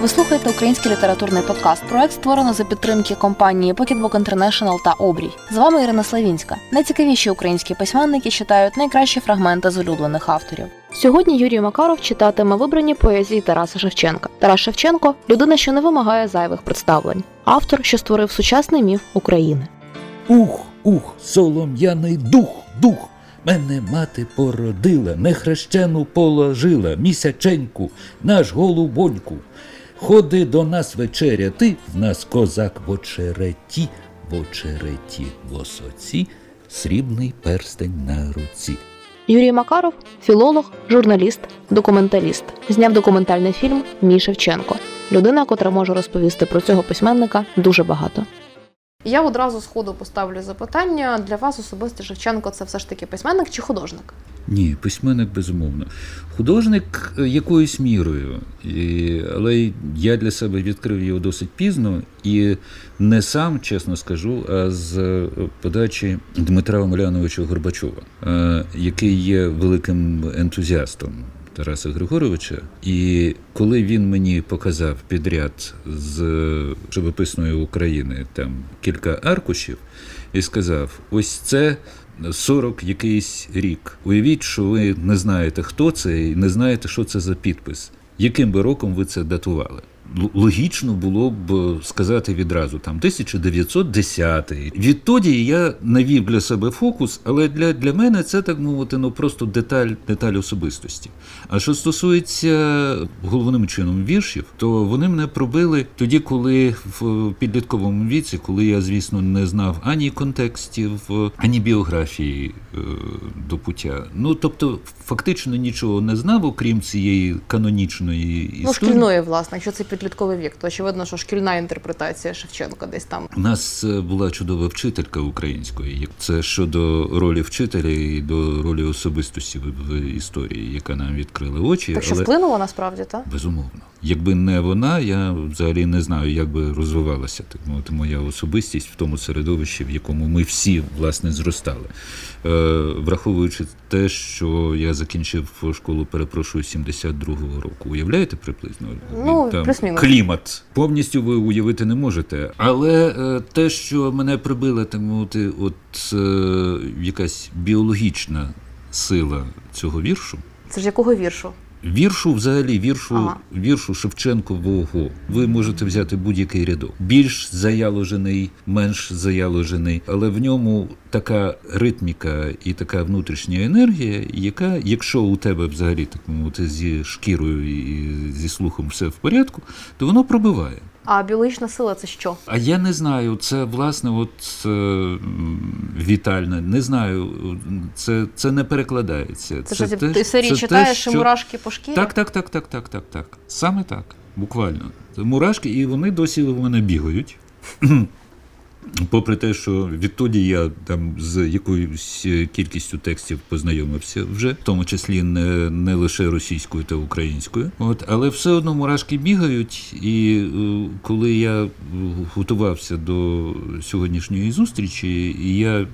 Ви слухаєте український літературний подкаст. Проект створено за підтримки компанії Pocketbook International та Обрій. З вами Ірина Славінська. Найцікавіші українські письменники читають найкращі фрагменти з улюблених авторів. Сьогодні Юрій Макаров читатиме вибрані поезії Тараса Шевченка. Тарас Шевченко людина, що не вимагає зайвих представлень, автор, що створив сучасний міф України. Ух, ух, солом'яний дух, дух. Мене мати породила, нехрещену положила, місяченьку, наш голубоньку. Ходи до нас вечеряти, в нас козак в очереті, в очереті в осоці, срібний перстень на руці. Юрій Макаров філолог, журналіст, документаліст. Зняв документальний фільм Мій Шевченко. Людина, котра може розповісти про цього письменника дуже багато. Я одразу з ходу поставлю запитання для вас особисто Шевченко це все ж таки письменник чи художник? Ні, письменник безумовно. Художник е, якоюсь мірою, і, але я для себе відкрив його досить пізно і не сам, чесно скажу, а з е, подачі Дмитра Омеляновича Горбачова, е, який є великим ентузіастом. Тараса Григоровича, і коли він мені показав підряд з живописної України там кілька аркушів і сказав: ось це 40 якийсь рік. Уявіть, що ви не знаєте, хто це, і не знаєте, що це за підпис. Яким би роком ви це датували? Логічно було б сказати відразу там 1910. Відтоді я навів для себе фокус, але для, для мене це так мовити, ну просто деталь, деталь особистості. А що стосується головним чином віршів, то вони мене пробили тоді, коли в підлітковому віці, коли я, звісно, не знав ані контекстів, ані біографії е, до пуття. Ну тобто, фактично нічого не знав, окрім цієї канонічної історії. Ну, шкільної, власне, якщо це підлітковий вік, то очевидно, що шкільна інтерпретація Шевченка десь там. У нас е, була чудова вчителька української. Це щодо ролі вчителя і до ролі особистості в, в історії, яка нам відкрила очі. Так що але... вплинула насправді, так? Безумовно. Якби не вона, я взагалі не знаю, як би розвивалася так мовити, моя особистість в тому середовищі, в якому ми всі власне зростали. Е, враховуючи те, що я закінчив школу, перепрошую, 72-го року. Уявляєте приблизно? Ну, плюс-мінус. клімат. Повністю ви уявити не можете. Але е, те, що мене прибила, так мовити, от е, якась біологічна сила цього віршу. Це ж якого віршу? Віршу, взагалі, віршу, Ага. віршу Шевченкового. Ви можете взяти будь-який рядок. Більш заяложений, менш заяложений, але в ньому така ритміка і така внутрішня енергія, яка, якщо у тебе взагалі так мовити, зі шкірою і зі слухом все в порядку, то воно пробиває. А біологічна сила це що? А я не знаю, це власне, от е, вітальне, не знаю, це, це не перекладається. Це, це те- ти серії це те, читаєш і мурашки по шкірі? так, так, так, так, так, так, так. Саме так. Буквально. Це мурашки, і вони досі у мене бігають. Попри те, що відтоді я там з якоюсь кількістю текстів познайомився вже, в тому числі не, не лише російською та українською. От, але все одно мурашки бігають. І е, коли я готувався до сьогоднішньої зустрічі, я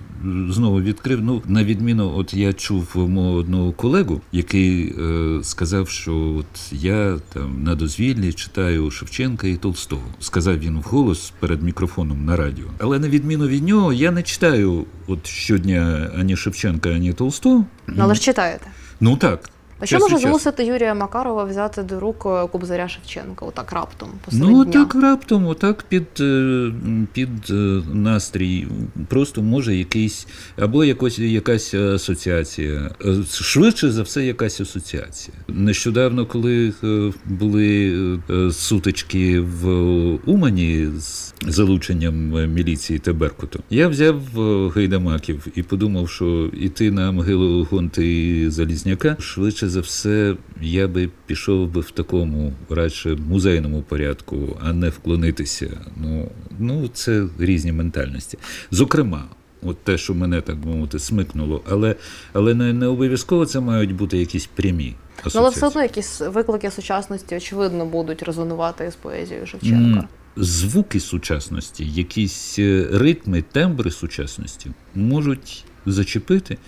знову відкрив. Ну, на відміну, от я чув мого одного колегу, який е, сказав, що от я там на дозвіллі читаю Шевченка і Толстого. Сказав він вголос перед мікрофоном на радіо. Але на відміну від нього, я не читаю от щодня ані Шевченка, ані Толстого. Ну, але ж читаєте. Ну так. А що може змусити Юрія Макарова взяти до рук е, Кобзаря Шевченка? Отак раптом, посеред Ну дня? так раптом, отак під, е, під е, настрій. Просто може якийсь або якось якась асоціація. Швидше за все, якась асоціація. Нещодавно, коли були сутички в Умані з залученням міліції та Беркуту, я взяв гайдамаків і подумав, що іти на могилу Гонти Залізняка швидше за все, я би пішов би в такому радше музейному порядку, а не вклонитися. Ну, ну це різні ментальності. Зокрема. От те, що мене так би мовити, смикнуло, але, але не, не обов'язково це мають бути якісь прямі Ну, але все одно якісь виклики сучасності, очевидно, будуть резонувати з поезією Шевченка. М, Звуки сучасності, якісь е, ритми, тембри сучасності можуть зачепити.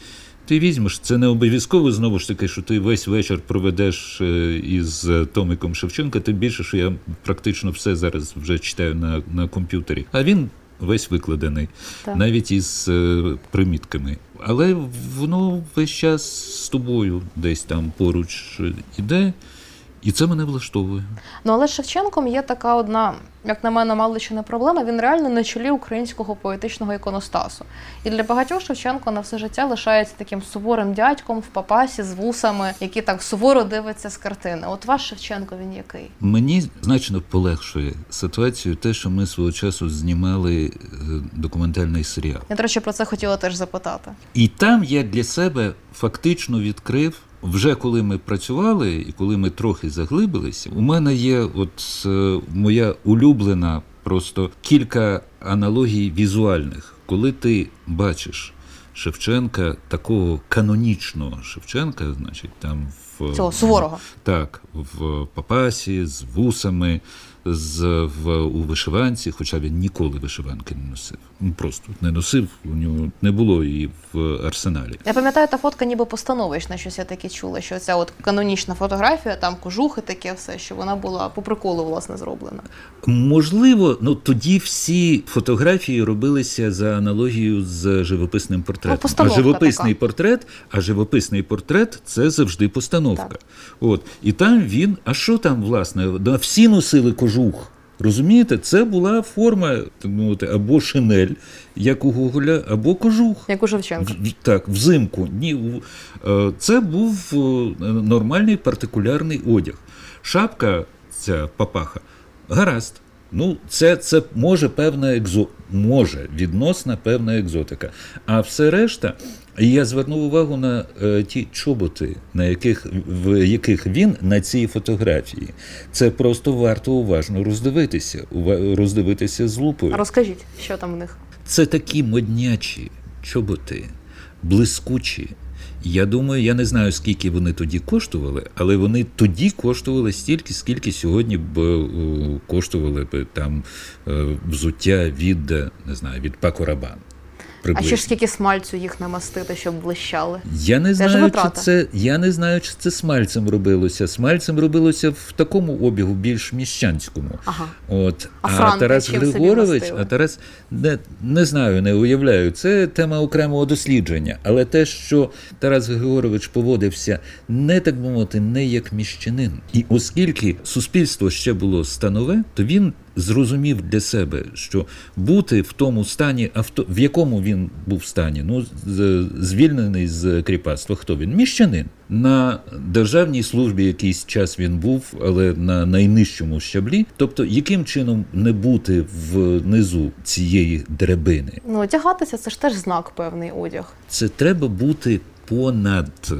Ти візьмеш, це не обов'язково знову ж таки, що ти весь вечір проведеш е, із Томиком Шевченка, тим більше, що я практично все зараз вже читаю на, на комп'ютері. А він весь викладений, Так. навіть із е, примітками. Але воно весь час з тобою десь там поруч е, іде, і це мене влаштовує. Ну але з Шевченком є така одна, як на мене, мало чи не проблема. Він реально на чолі українського поетичного іконостасу. І для багатьох Шевченко на все життя лишається таким суворим дядьком в папасі з вусами, який так суворо дивиться з картини. От ваш Шевченко він який? Мені значно полегшує ситуацію те, що ми свого часу знімали е, документальний серіал. Я, до речі, про це хотіла теж запитати. І там я для себе фактично відкрив. Вже коли ми працювали і коли ми трохи заглибилися, у мене є от е, моя улюблена просто кілька аналогій візуальних. Коли ти бачиш Шевченка, такого канонічного Шевченка, значить, там в Цього суворого. так, в папасі, з вусами, з, в, у вишиванці, хоча він ніколи вишиванки не носив. Ну, просто не носив, у нього не було її в арсеналі. Я пам'ятаю, та фотка ніби постановочна, щось я таке чула, що ця от канонічна фотографія, там кожухи таке все, що вона була по приколу, власне, зроблена. Можливо, ну тоді всі фотографії робилися за аналогією з живописним Ну, портретом. а живописний така. портрет, а живописний портрет це завжди постановка. Так. От і там він. А що там, власне? Всі носили кожух. Розумієте, це була форма так мовити, або шинель, як у Гоголя, або кожух. Як у Шевченка. В- Так, взимку. Ні, е, це був е, нормальний партикулярний одяг. Шапка, ця папаха, гаразд. Ну, це, це може певна екзо... може відносна певна екзотика. А все решта, я звернув увагу на е, ті чоботи, на яких, в яких він на цій фотографії. Це просто варто уважно роздивитися, ува- роздивитися з лупою. Розкажіть, що там в них? Це такі моднячі чоботи, блискучі. Я думаю, я не знаю, скільки вони тоді коштували, але вони тоді коштували стільки, скільки сьогодні б е, коштували б там е, взуття від е, не знаю, від Пако. А ще ж скільки смальцю їх намастити, щоб блищали. Я не знаю, чи це я не знаю, чи це смальцем робилося. Смальцем робилося в такому обігу, більш міщанському. Ага. От А а, Тарас Григорович, а Тарас не, не знаю, не уявляю. Це тема окремого дослідження. Але те, що Тарас Григорович поводився не так би мовити, не як міщанин. І оскільки суспільство ще було станове, то він зрозумів для себе, що бути в тому стані, а в, якому він був стані, ну звільнений з кріпацтва. Хто він? Міщанин. На державній службі якийсь час він був, але на найнижчому щаблі. Тобто, яким чином не бути внизу цієї драбини? Ну, одягатися це ж теж знак певний одяг. Це треба бути понад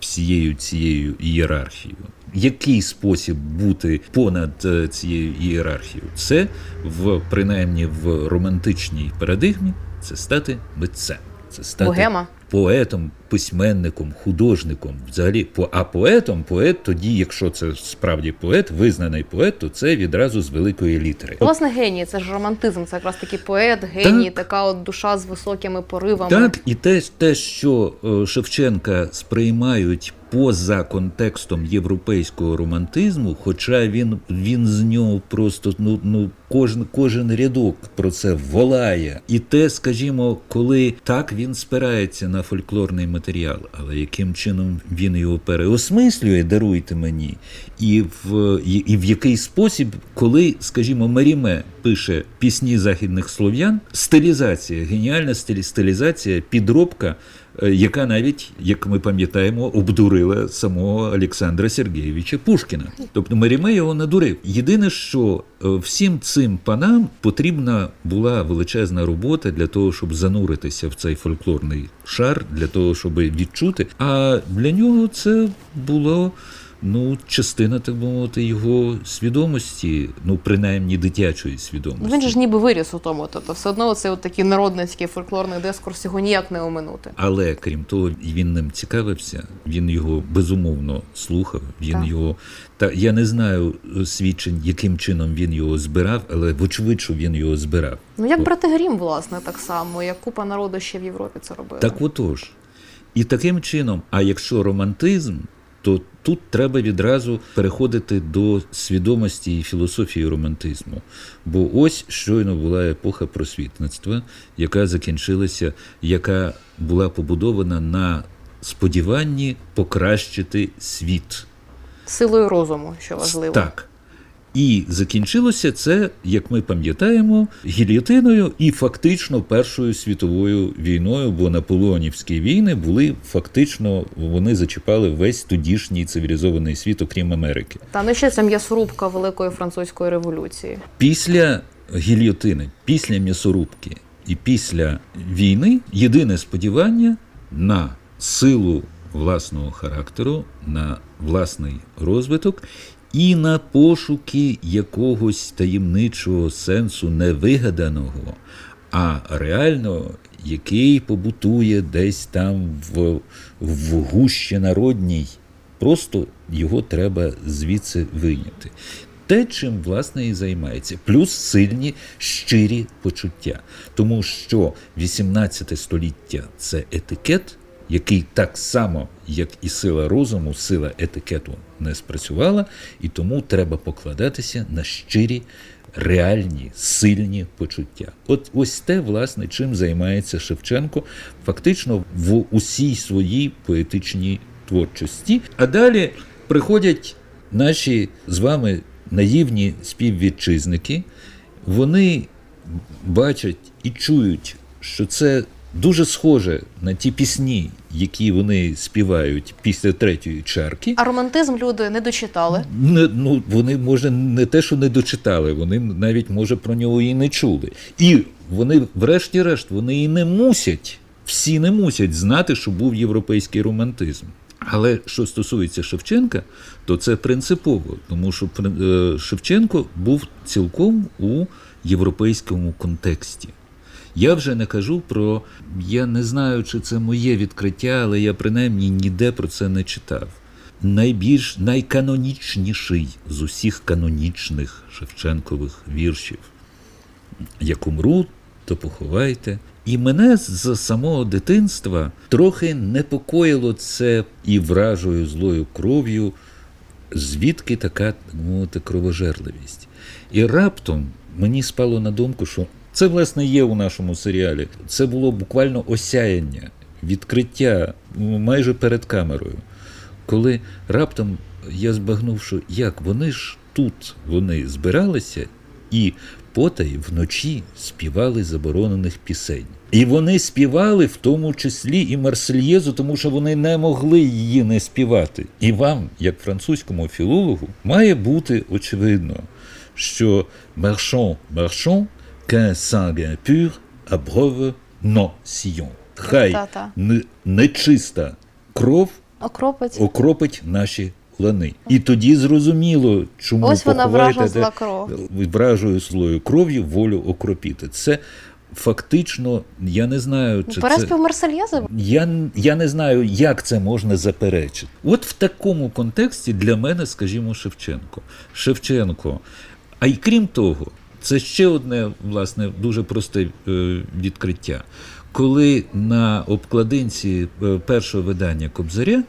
всією цією ієрархією. Який спосіб бути понад е, цією ієрархією? Це в принаймні в романтичній парадигмі це стати митцем. Це стати Богема. поетом, письменником, художником. Взагалі, а поетом, поет тоді, якщо це справді поет, визнаний поет, то це відразу з великої літери. Власне, геній, це ж романтизм, це якраз такий поет, геній, Так. така от душа з високими поривами. Так, і те, те, що е, Шевченка сприймають поза контекстом європейського романтизму, хоча він, він з нього просто ну, ну кожен, кожен рядок про це волає. І те, скажімо, коли так він спирається на фольклорний матеріал, але яким чином він його переосмислює, даруйте мені, і в, і, і в який спосіб, коли, скажімо, Маріме пише пісні західних слов'ян, стилізація, геніальна стилі- стилізація, підробка, яка навіть, як ми пам'ятаємо, обдурила самого Олександра Сергійовича Пушкіна. Тобто Маріме його надурив. Єдине, що е, всім цим панам потрібна була величезна робота для того, щоб зануритися в цей фольклорний шар, для того, щоб відчути. А для нього це було. Ну, частина, так би мовити, його свідомості, ну принаймні дитячої свідомості. Ну, Він же ж ніби виріс у тому, тобто все одно це от такий народницький фольклорний дискурс його ніяк не оминути. Але крім того, він ним цікавився, він його безумовно слухав. Він Так. його та я не знаю е, свідчень, яким чином він його збирав, але вочевидь, що він його збирав. Ну як брати Грім, власне, так само, як купа народу ще в Європі це робила. Так отож. І таким чином, а якщо романтизм, то тут треба відразу переходити до свідомості і філософії романтизму. Бо ось щойно була епоха просвітництва, яка закінчилася, яка була побудована на сподіванні покращити світ. Силою розуму, що важливо. Так. І закінчилося це, як ми пам'ятаємо, гільйотиною і фактично Першою світовою війною, бо наполеонівські війни були фактично вони зачіпали весь тодішній цивілізований світ, окрім Америки. Та ну ще ця м'ясорубка Великої французької революції. Після гільйотини, після м'ясорубки і після війни єдине сподівання на силу власного характеру, на власний розвиток і на пошуки якогось таємничого сенсу невигаданого, а реально, який побутує десь там в, в гущі народній. Просто його треба звідси вийняти. Те, чим власне і займається, плюс сильні щирі почуття. Тому що 18 століття це етикет, який так само, як і сила розуму, сила етикету не спрацювала, і тому треба покладатися на щирі, реальні, сильні почуття. От ось те, власне, чим займається Шевченко, фактично в усій своїй поетичній творчості. А далі приходять наші з вами наївні співвітчизники, вони бачать і чують, що це дуже схоже на ті пісні, які вони співають після третьої чарки. А романтизм люди не дочитали. Не, ну, вони, може, не те, що не дочитали, вони навіть, може, про нього і не чули. І вони, врешті-решт, вони і не мусять, всі не мусять знати, що був європейський романтизм. Але що стосується Шевченка, то це принципово, тому що е, Шевченко був цілком у європейському контексті. Я вже не кажу про, я не знаю, чи це моє відкриття, але я принаймні ніде про це не читав. Найбільш найканонічніший з усіх канонічних Шевченкових віршів. Як умру, то поховайте. І мене з самого дитинства трохи непокоїло це і вражою злою кров'ю, звідки така мовити, кровожерливість. І раптом мені спало на думку, що це, власне, є у нашому серіалі. Це було буквально осяяння, відкриття майже перед камерою. Коли раптом я збагнув, що як вони ж тут вони збиралися і потай вночі співали заборонених пісень. І вони співали в тому числі і Марсельєзу, тому що вони не могли її не співати. І вам, як французькому філологу, має бути очевидно, що маршон, маршон, qu'un sanguin pur abreuve nos sillons. Хай Та-та. не- нечиста кров Окропець. окропить наші лани. І тоді зрозуміло, чому Ось вона поховаєте, вража зла кров. вражою злою кров'ю волю окропіти. Це фактично, я не знаю, чи це. Переспів Марсельєзи? Я, я не знаю, як це можна заперечити. От в такому контексті для мене, скажімо, Шевченко. Шевченко. А й крім того, це ще одне, власне, дуже просте е, відкриття. Коли на обкладинці е, першого видання Кобзаря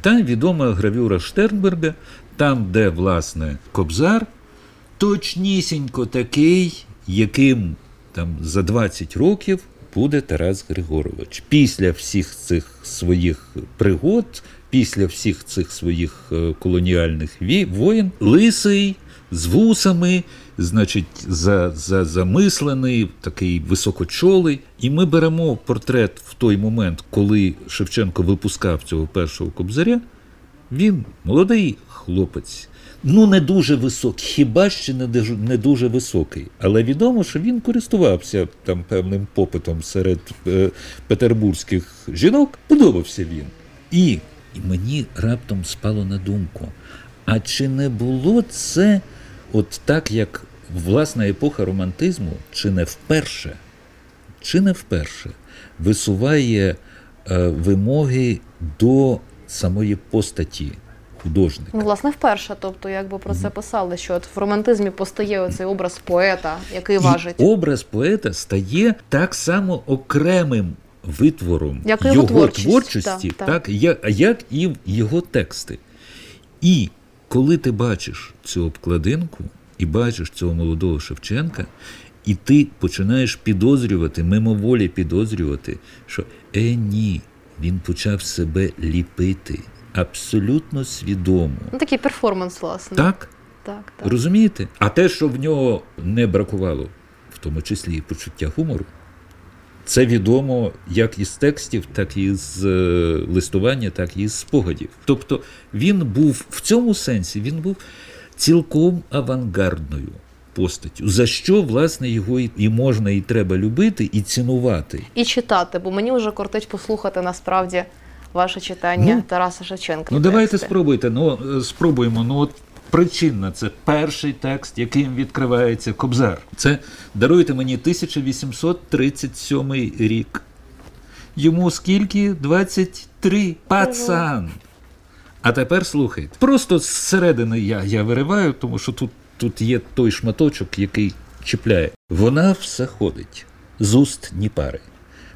там відома гравюра Штернберга, там, де, власне, Кобзар, точнісінько такий, яким там за 20 років буде Тарас Григорович. Після всіх цих своїх пригод, після всіх цих своїх е, колоніальних воєн, лисий з вусами, значить, за, за, замислений, такий високочолий. І ми беремо портрет в той момент, коли Шевченко випускав цього першого кобзаря. Він молодий хлопець. Ну, не дуже високий, хіба ще не дуже, високий. Але відомо, що він користувався там певним попитом серед е, петербурзьких жінок. Подобався він. І, і мені раптом спало на думку: а чи не було це от так, як власна епоха романтизму, чи не вперше, чи не вперше висуває е, вимоги до самої постаті художника? Ну, власне, вперше. Тобто, якби про це писали, що от в романтизмі постає оцей образ поета, який важить. Образ поета стає так само окремим витвором Як його, його творчість, творчості, так, так, так. як, як і його тексти. І коли ти бачиш цю обкладинку і бачиш цього молодого Шевченка, і ти починаєш підозрювати, мимоволі підозрювати, що е ні, він почав себе ліпити абсолютно свідомо. Ну, такий перформанс, власне. Так? так, так. Розумієте? А те, що в нього не бракувало, в тому числі і почуття гумору, це відомо як із текстів, так і з е, листування, так і з спогадів. Тобто він був в цьому сенсі, він був цілком авангардною постаттю, за що, власне, його і- можна, і треба любити, і цінувати. І читати, бо мені вже кортить послухати насправді ваше читання Ну, Тараса Шевченка. Ну, давайте тексти. спробуйте. Ну, е, спробуємо. Ну, от причинна це перший текст, яким відкривається Кобзар. Це даруйте мені 1837 рік. Йому скільки? 23. Пацан. А тепер слухайте. Просто зсередини я, я вириваю, тому що тут, тут є той шматочок, який чіпляє. Вона все ходить з уст Дніпари.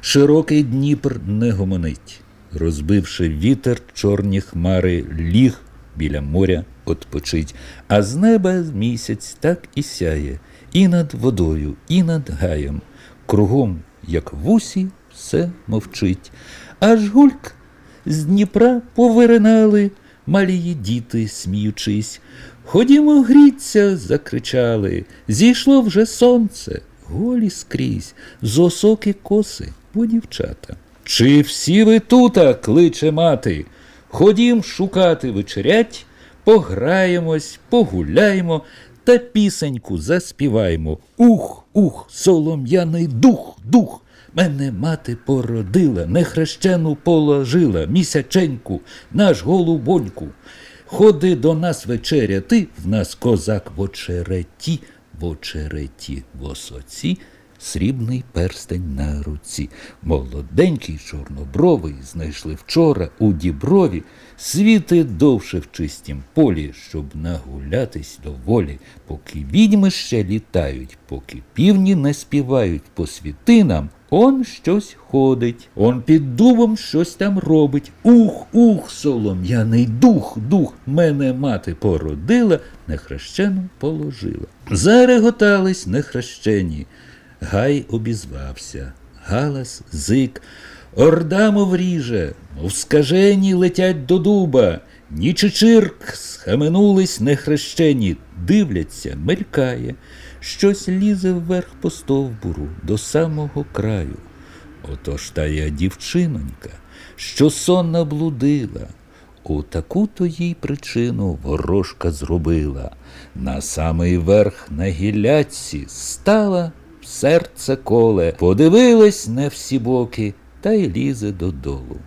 Широкий Дніпр не гомонить. Розбивши вітер, чорні хмари ліг біля моря отпочить, а з неба місяць так і сяє, і над водою, і над гаєм. Кругом, як в усі, все мовчить. Аж гульк з Дніпра повиринали малії діти, сміючись. Ходімо гріться, закричали. Зійшло вже сонце, голі скрізь, з осоки коси, бо дівчата. Чи всі ви тута, кличе мати? Ходім шукати вечерять, пограємось, погуляємо та пісеньку заспіваємо. Ух, ух, солом'яний дух, дух. Мене мати породила, нехрещену положила, місяченьку, наш голубоньку. Ходи до нас вечеряти, в нас козак в очереті, в очереті в осоці, срібний перстень на руці. Молоденький чорнобровий знайшли вчора у діброві, світи довше в чистім полі, щоб нагулятись доволі, поки відьми ще літають, поки півні не співають по світинам. Он щось ходить, он під дубом щось там робить. Ух, ух, солом'яний дух, дух, мене мати породила, нехрещену положила. Зареготались нехрещені. Гай обізвався, галас, зик. Орда мов ріже, мов скажені летять до дуба. Ні чичирк, схаменулись нехрещені, дивляться, мелькає, щось лізе вверх по стовбуру до самого краю. Отож та я дівчинонька, що сонна блудила, у таку-то їй причину ворожка зробила. На самий верх на гілляці стала серце коле, подивилась не всі боки, та й лізе додолу.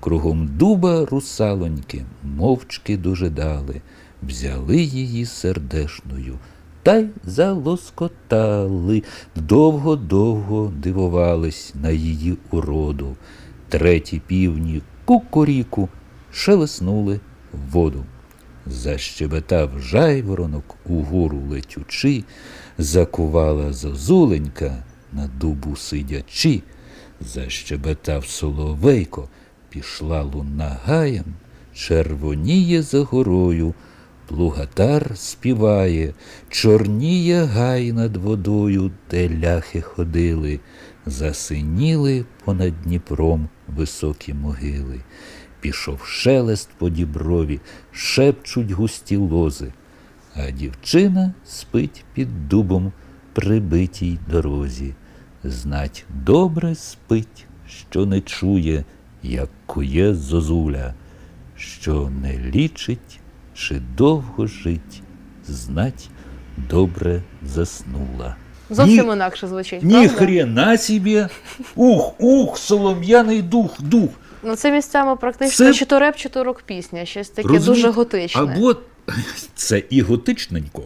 Кругом дуба русалоньки мовчки дожидали, взяли її сердешною та й залоскотали, довго-довго дивувались на її уроду. Треті півні кукуріку шелеснули в воду. Защебетав жайворонок угору летючи, закувала зозуленька на дубу сидячи, защебетав соловейко, пішла луна гаєм, червоніє за горою, плугатар співає, чорніє гай над водою, де ляхи ходили, засиніли понад Дніпром високі могили. Пішов шелест по діброві, шепчуть густі лози, а дівчина спить під дубом прибитій дорозі. Знать добре спить, що не чує, як кує зозуля, що не лічить, чи довго жить, знать добре заснула. Зовсім Ні- інакше звучить. Ні правда? хрена собі! Ух, ух, солом'яний дух, дух. Ну це місцями практично Це- чи то реп, чи то рок-пісня, щось таке Розумі... дуже готичне. Або це і готичненько.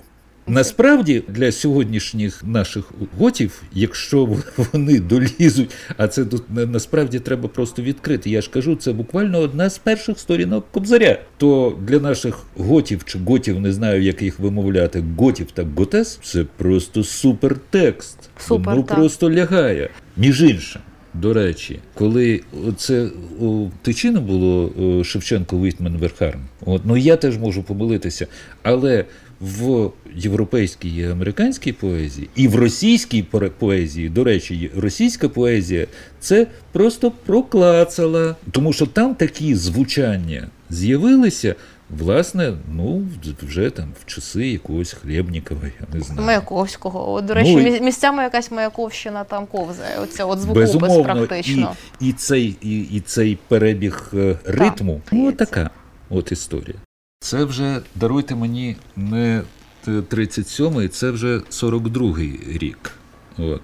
Насправді для сьогоднішніх наших готів, якщо вони долізуть, а це тут на- насправді треба просто відкрити. Я ж кажу, це буквально одна з перших сторінок Кобзаря. То для наших готів чи готів, не знаю, як їх вимовляти, готів та готес, це просто супер текст. Супер, Воно так. просто лягає. Між іншим, До речі, коли це у Тичина було Шевченко Вітмен Верхарн. От ну я теж можу помилитися, але в європейській і американській поезії, і в російській поезії, до речі, російська поезія це просто проклацала, тому що там такі звучання з'явилися. Власне, ну вже там в часи якогось Хлєбнікова, я не знаю. Маяковського. От, до речі, Ну, місцями якась Маяковщина там ковзає. Оця от звукопис Безумовно, практично. І, і, цей, і, і цей перебіг е, ритму, ну, така от історія. Це вже, даруйте мені, не 37-й, це вже 42-й рік. От.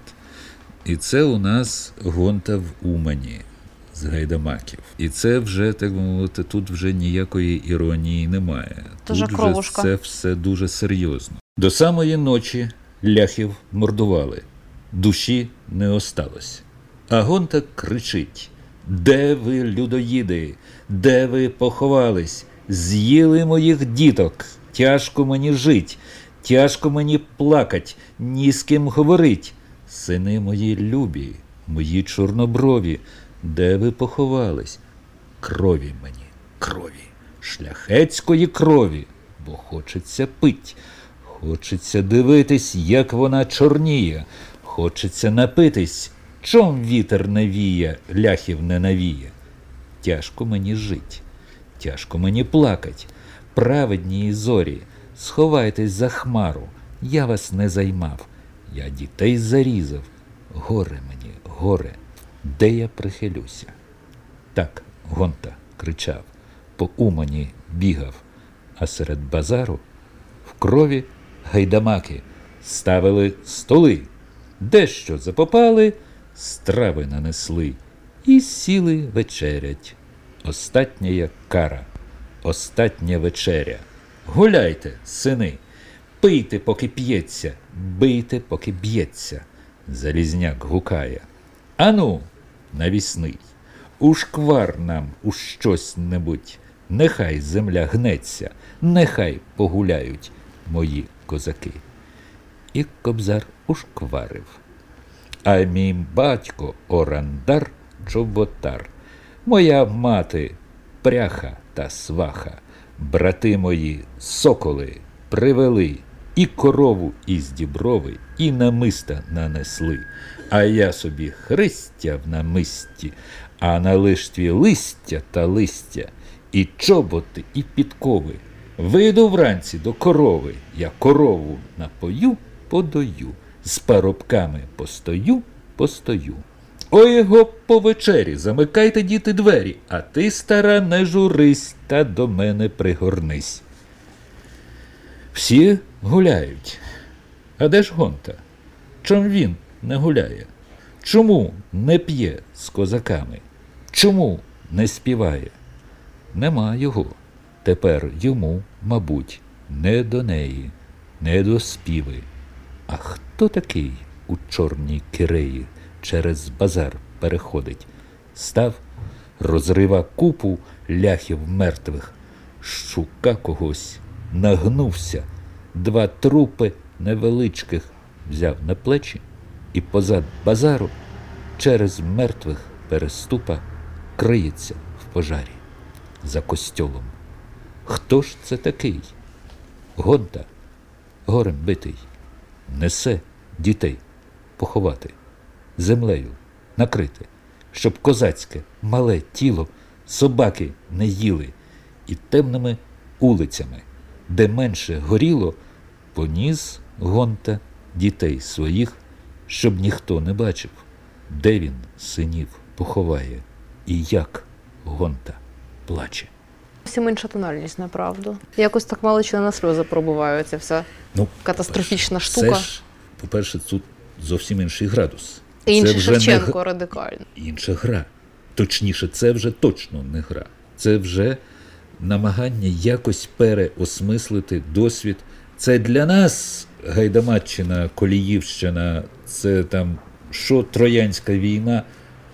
І це у нас гонта в Умані з гайдамаків. І це вже, так би мовити, тут вже ніякої іронії немає. Дуже тут кровушка. вже це все дуже серйозно. До самої ночі ляхів мордували, душі не осталось. А гонта кричить: Де ви, людоїди? Де ви поховались? З'їли моїх діток, тяжко мені жить, тяжко мені плакать, ні з ким говорить. Сини мої любі, мої чорноброві, де ви поховались? Крові мені, крові, шляхетської крові, бо хочеться пить, хочеться дивитись, як вона чорніє, хочеться напитись, чом вітер не віє, ляхів не навіє. Тяжко мені жить, тяжко мені плакать, праведні і зорі, сховайтесь за хмару, я вас не займав, я дітей зарізав. Горе мені, горе, де я прихилюся. Так Гонта кричав, по умані бігав, а серед базару в крові гайдамаки ставили столи, дещо запопали, страви нанесли і сіли вечерять. Остатня кара, остатня вечеря. Гуляйте, сини, пийте, поки п'ється, бийте, поки б'ється. Залізняк гукає. Ану, навісний, у шквар нам у щось небудь. Нехай земля гнеться, нехай погуляють мої козаки. І кобзар ушкварив. А мій батько Орандар Чоботар, моя мати пряха та сваха, брати мої соколи привели, і корову із діброви, і намиста нанесли, а я собі христя в намисті, а на лиштві листя та листя, і чоботи, і підкови. Вийду вранці до корови, я корову напою, подою, з парубками постою, постою. Ой його по вечері, замикайте діти двері, а ти, стара, не журись та до мене пригорнись. Всі гуляють. А де ж гонта? Чом він не гуляє? Чому не п'є з козаками? Чому не співає? Нема його. Тепер йому, мабуть, не до неї, не до співи. А хто такий у чорній киреї через базар переходить? Став, розрива купу ляхів мертвих, шука когось, нагнувся, два трупи невеличких взяв на плечі і позад базару через мертвих переступа криється в пожарі за костьолом. Хто ж це такий? Гонта, горем битий, несе дітей поховати, землею накрити, щоб козацьке мале тіло собаки не їли, і темними улицями, де менше горіло, поніс гонта дітей своїх, щоб ніхто не бачив, де він синів поховає, і як гонта плаче. Зовсім інша тональність, направду. Якось так маличина на сльози пробуває ця вся Ну, катастрофічна штука. Це ж, по-перше, тут зовсім інший градус. Інший це вже не Шевченко г- радикально. інша гра. Точніше, це вже точно не гра. Це вже намагання якось переосмислити досвід. Це для нас Гайдамаччина, Коліївщина, це там що Троянська війна.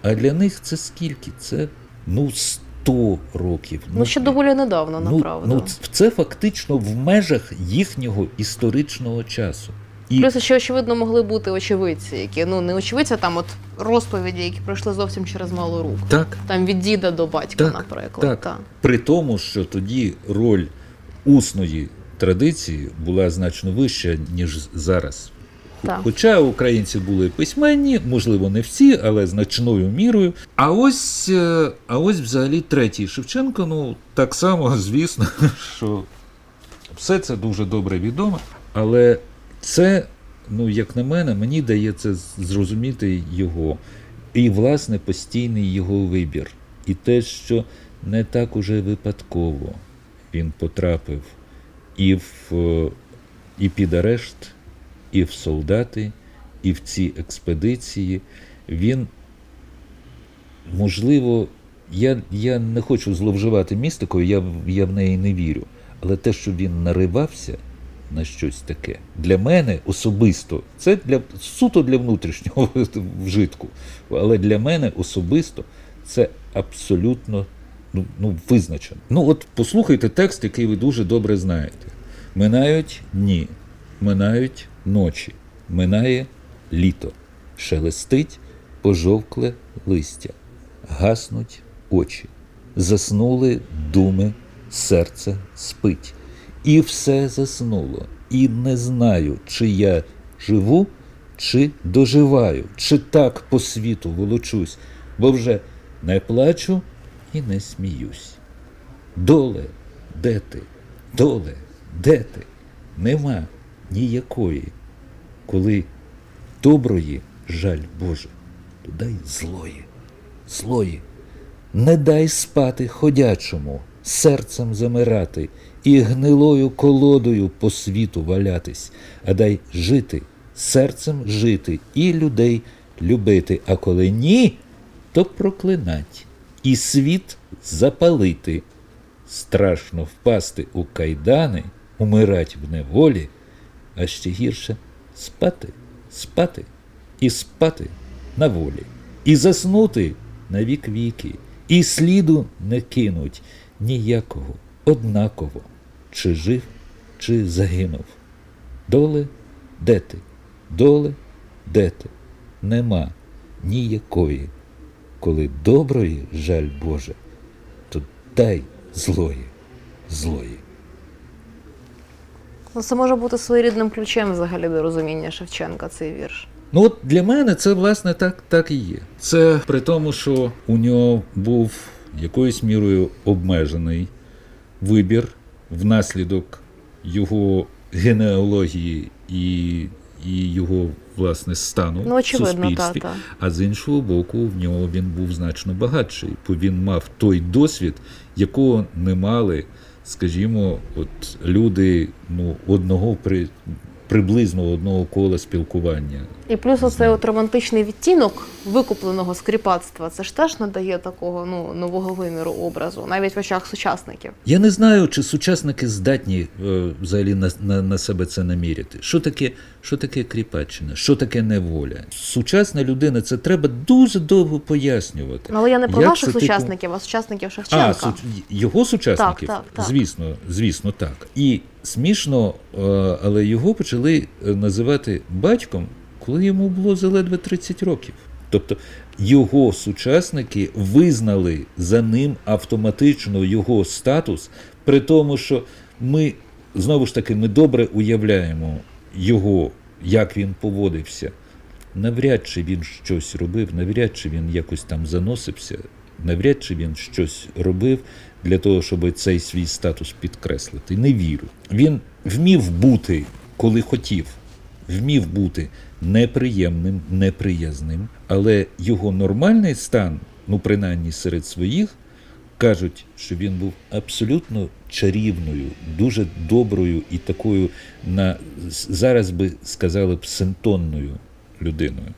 А для них це скільки? Це ну 100 років. Ну, ще доволі недавно, ну, направду. ну, це фактично в межах їхнього історичного часу. І Плюс ще очевидно могли бути очевидці, які ну не очевидці, а там от розповіді, які пройшли зовсім через мало рук. так, Там від діда до батька, Так, наприклад. так. Та. При тому, що тоді роль усної традиції була значно вища, ніж зараз. Так. Хоча українці були письменні, можливо, не всі, але значною мірою. А ось, е, а ось взагалі третій Шевченко, ну так само, звісно, що все це дуже добре відомо, але це, ну як на мене, мені дається зрозуміти його і, власне, постійний його вибір. І те, що не так уже випадково він потрапив і в і під арешт, і в солдати, і в ці експедиції. Він, можливо, я, я не хочу зловживати містикою, я, я в неї не вірю. Але те, що він наривався на щось таке, для мене особисто, це для, суто для внутрішнього вжитку. Але для мене особисто це абсолютно ну, ну, визначено. Ну, от послухайте текст, який ви дуже добре знаєте. Минають дні, минають ночі, минає літо, шелестить пожовкле листя, гаснуть очі, заснули думи, серце спить. І все заснуло. І не знаю, чи я живу, чи доживаю, чи так по світу волочусь, бо вже не плачу і не сміюсь. Доле, де ти? Доле, де ти? Нема ніякої. Коли доброї жаль Боже, то дай злої, злої. Не дай спати ходячому, серцем замирати і гнилою колодою по світу валятись, а дай жити, серцем жити і людей любити, а коли ні, то проклинать і світ запалити. Страшно впасти у кайдани, умирать в неволі, а ще гірше спати, спати і спати на волі, і заснути на вік віки, і сліду не кинуть ніякого, однаково, чи жив, чи загинув. Доле, де ти? Доле, де ти? Нема ніякої. Коли доброї жаль Боже, то дай злої, злої. Ну, це може бути своєрідним ключем взагалі до розуміння Шевченка, цей вірш. Ну от для мене це власне так, так і є. Це при тому, що у нього був якоюсь мірою обмежений вибір внаслідок його генеалогії і, і його власне стану Ну, в суспільстві. та, та. А з іншого боку, в нього він був значно багатший, бо він мав той досвід, якого не мали, скажімо, от люди ну, одного при, приблизно одного кола спілкування. І плюс оцей от романтичний відтінок викупленого скріпацтва, це ж теж надає такого ну, нового виміру образу, навіть в очах сучасників. Я не знаю, чи сучасники здатні е, взагалі на, на, на себе це наміряти. Що таке, що таке кріпаччина, що таке неволя? Сучасна людина це треба дуже довго пояснювати. Але я не про Як наших це, типу- сучасників, а сучасників Шевченка. А, су... його сучасників? Так, так, так. Звісно, звісно, так. І смішно, е, але його почали е, називати батьком, коли йому було заледве 30 років. Тобто його сучасники визнали за ним автоматично його статус, при тому, що ми знову ж таки ми добре уявляємо його, як він поводився. Навряд чи він щось робив, навряд чи він якось там заносився, навряд чи він щось робив для того, щоб цей свій статус підкреслити. Не вірю. Він вмів бути, коли хотів, вмів бути неприємним, неприязним, але його нормальний стан, ну принаймні серед своїх, кажуть, що він був абсолютно чарівною, дуже доброю і такою на зараз би сказали б синтонною людиною.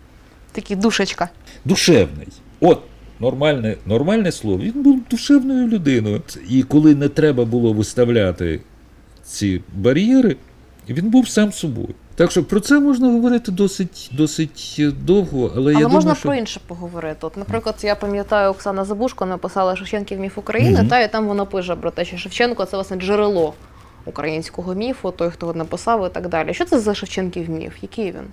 Такий душечка. Душевний. От нормальне, нормальне слово. Він був душевною людиною. І коли не треба було виставляти ці бар'єри, він був сам собою. Так що про це можна говорити досить, досить довго, але, Але я можна думаю, що про інше поговорити. От, наприклад, я пам'ятаю, Оксана Забушко написала Шевченків міф України, Мгм. та і там вона пише про те, що Шевченко це власне джерело українського міфу, той, хто його написав, і так далі. Що це за Шевченків міф? Який він?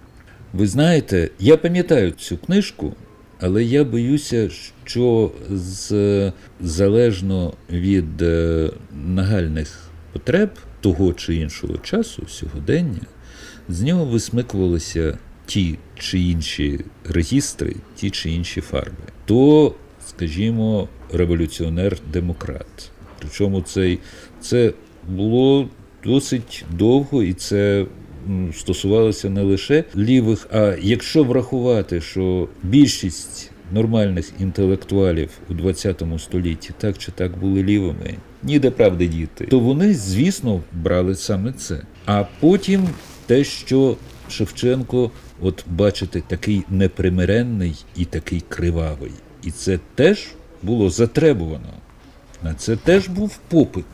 Ви знаєте, я пам'ятаю цю книжку, але я боюся, що з, залежно від е, нагальних потреб того чи іншого часу, сьогодення, з нього висмикувалися ті чи інші регістри, ті чи інші фарби. То, скажімо, революціонер-демократ. Причому цей, це було досить довго, і це стосувалося не лише лівих, а якщо врахувати, що більшість нормальних інтелектуалів у ХХ столітті так чи так були лівими, ніде правди діти, то вони, звісно, брали саме це. А потім те, що Шевченко, от бачите, такий непримиренний і такий кривавий. І це теж було затребувано. На це теж був попит.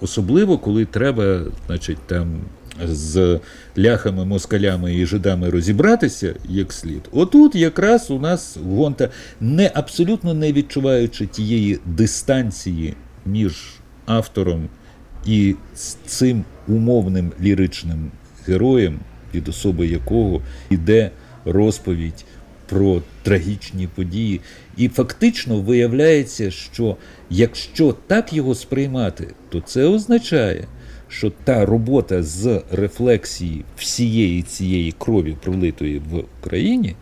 Особливо, коли треба, значить, там з ляхами, москалями і жидами розібратися як слід. Отут якраз у нас гонта, не абсолютно не відчуваючи тієї дистанції між автором і цим умовним ліричним героєм, від особи якого йде розповідь про трагічні події. І фактично виявляється, що якщо так його сприймати, то це означає, що та робота з рефлексії всієї цієї крові, пролитої в Україні,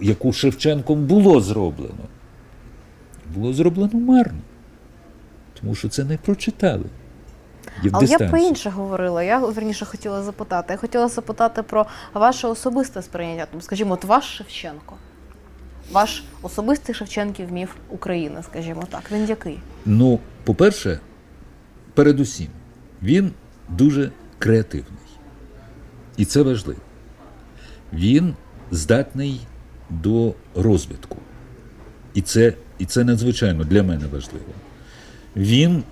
яку, Шевченком було зроблено, було зроблено марно. Тому що це не прочитали. Є в Але я дистанції. про інше говорила. Я верніше хотіла запитати. Я хотіла запитати про ваше особисте сприйняття. Тобто, скажімо, от ваш Шевченко, ваш особистий Шевченків міф України, скажімо так. Він який? Ну, по-перше, передусім, він дуже креативний. І це важливо. Він здатний до розвитку. І це, і це надзвичайно для мене важливо. Він,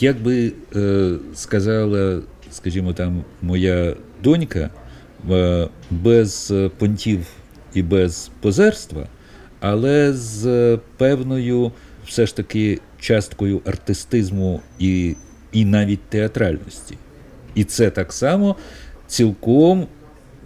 як би е, сказала, скажімо там, моя донька, е, без е, понтів і без позерства, але з е, певною все ж таки часткою артистизму і, і навіть театральності. І це так само цілком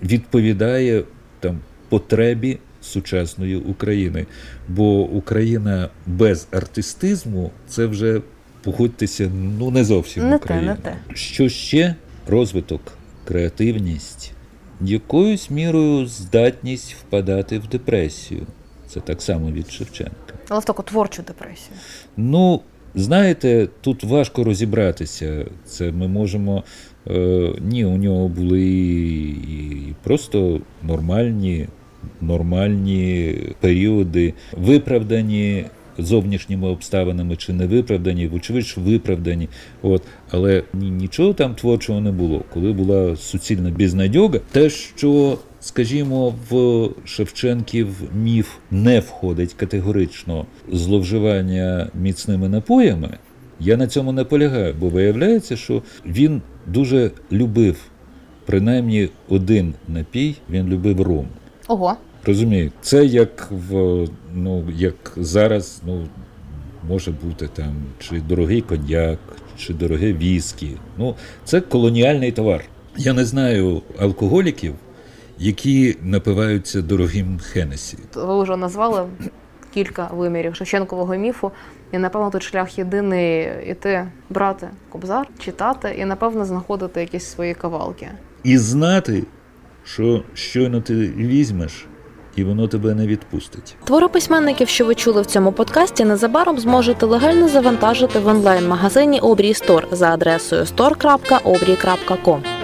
відповідає там потребі сучасної України. Бо Україна без артистизму це вже погодьтеся, ну не зовсім Не те, не те. Що ще розвиток, креативність, якоюсь мірою здатність впадати в депресію. Це так само від Шевченка. Але в таку творчу депресію. Ну, знаєте, тут важко розібратися. Це ми можемо. Е, ні, у нього були і просто нормальні, нормальні періоди, виправдані зовнішніми обставинами чи не виправдані, вочевидь, виправдані. От. Але нічого там творчого не було. Коли була суцільна безнадьога, те, що, скажімо, в Шевченків міф не входить категорично зловживання міцними напоями, я на цьому не полягаю, бо виявляється, що він дуже любив принаймні один напій, він любив ром. Ого. Розумієте, це як в ну як зараз, ну може бути там чи дорогий коньяк, чи дороге віскі. Ну, це колоніальний товар. Я не знаю алкоголіків, які напиваються дорогим Хенесі. Ви вже назвали кілька вимірів Шевченкового міфу. І напевно тут шлях єдиний іти брати кобзар, читати і напевно знаходити якісь свої кавалки. І знати, що щойно ти візьмеш, і воно тебе не відпустить. Твори письменників, що ви чули в цьому подкасті, незабаром зможете легально завантажити в онлайн-магазині Обрій Стор за адресою store.obrій.com.